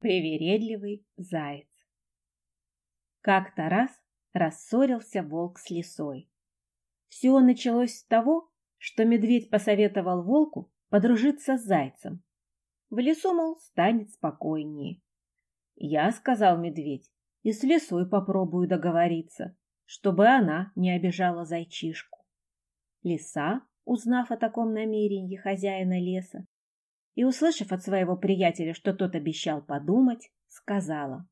Привередливый заяц. Как-то раз рассорился волк с лисой. Все началось с того, что медведь посоветовал волку подружиться с зайцем. В лесу, мол, станет спокойнее. Я, сказал медведь, и с лисой попробую договориться, чтобы она не обижала зайчишку. Лиса, узнав о таком намерении хозяина леса, и, услышав от своего приятеля, что тот обещал подумать, сказала.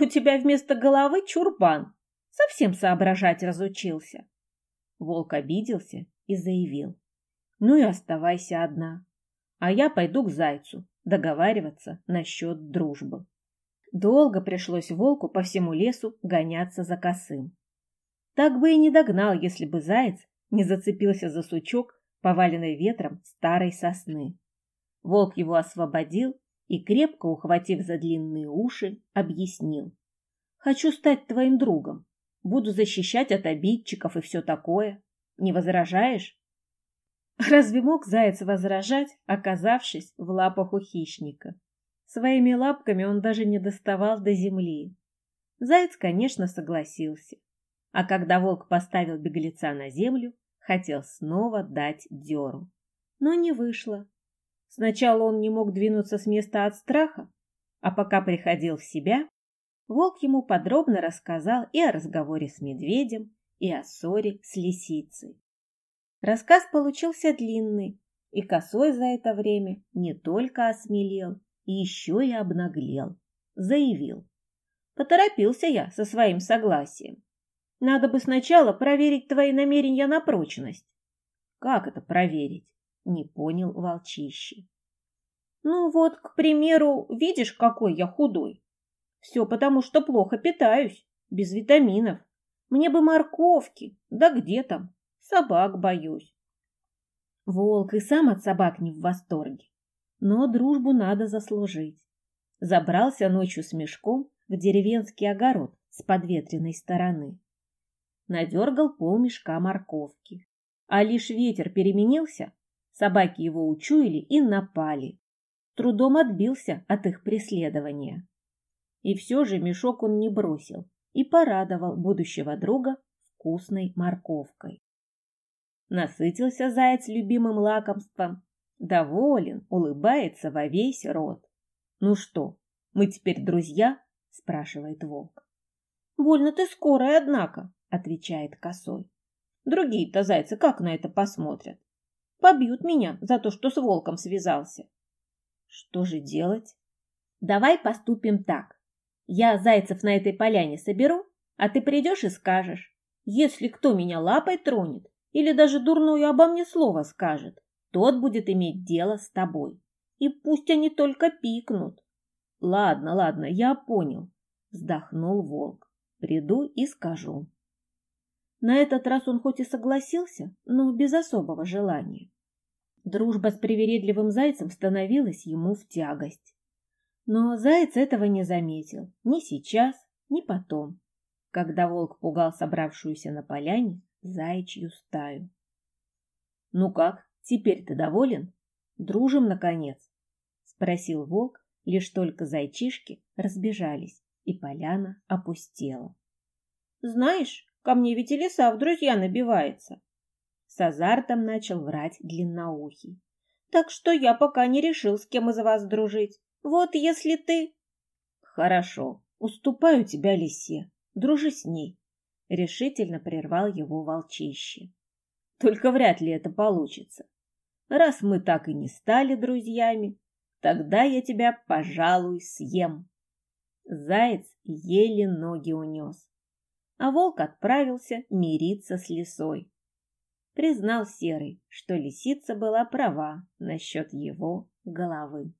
«У тебя вместо головы чурбан. Совсем соображать разучился». Волк обиделся и заявил. «Ну и оставайся одна, а я пойду к зайцу договариваться насчет дружбы». Долго пришлось волку по всему лесу гоняться за косым. Так бы и не догнал, если бы заяц не зацепился за сучок, поваленный ветром старой сосны. Волк его освободил и, крепко ухватив за длинные уши, объяснил. «Хочу стать твоим другом. Буду защищать от обидчиков и все такое. Не возражаешь?» Разве мог заяц возражать, оказавшись в лапах у хищника? Своими лапками он даже не доставал до земли. Заяц, конечно, согласился. А когда волк поставил беглеца на землю, хотел снова дать дёру. Но не вышло. Сначала он не мог двинуться с места от страха, а пока приходил в себя, волк ему подробно рассказал и о разговоре с медведем, и о ссоре с лисицей. Рассказ получился длинный, и косой за это время не только осмелел, еще и обнаглел. Заявил. Поторопился я со своим согласием. Надо бы сначала проверить твои намерения на прочность. Как это проверить? Не понял волчище. Ну вот, к примеру, видишь, какой я худой? Все потому, что плохо питаюсь, без витаминов. Мне бы морковки, да где там? Собак боюсь. Волк и сам от собак не в восторге. Но дружбу надо заслужить. Забрался ночью с мешком в деревенский огород с подветренной стороны. Надергал пол мешка морковки. А лишь ветер переменился, собаки его учуяли и напали. Трудом отбился от их преследования. И все же мешок он не бросил и порадовал будущего друга вкусной морковкой. Насытился заяц любимым лакомством Доволен, улыбается во весь рот. «Ну что, мы теперь друзья?» – спрашивает волк. «Больно ты скорая, однако», – отвечает косой. «Другие-то зайцы как на это посмотрят? Побьют меня за то, что с волком связался». «Что же делать?» «Давай поступим так. Я зайцев на этой поляне соберу, а ты придешь и скажешь. Если кто меня лапой тронет или даже дурное обо мне слово скажет, тот будет иметь дело с тобой. И пусть они только пикнут. Ладно, ладно, я понял, вздохнул волк. Приду и скажу. На этот раз он хоть и согласился, но без особого желания. Дружба с привередливым зайцем становилась ему в тягость. Но заяц этого не заметил ни сейчас, ни потом, когда волк пугал собравшуюся на поляне заячью стаю. «Ну как, Теперь ты доволен? Дружим, наконец? Спросил волк, лишь только зайчишки разбежались, и поляна опустела. Знаешь, ко мне ведь и лиса в друзья набивается. С азартом начал врать длинноухий. Так что я пока не решил, с кем из вас дружить. Вот если ты... Хорошо, уступаю тебя лисе. Дружи с ней. Решительно прервал его волчище. Только вряд ли это получится. Раз мы так и не стали друзьями, тогда я тебя, пожалуй, съем. Заяц еле ноги унес, а волк отправился мириться с лисой. Признал Серый, что лисица была права насчет его головы.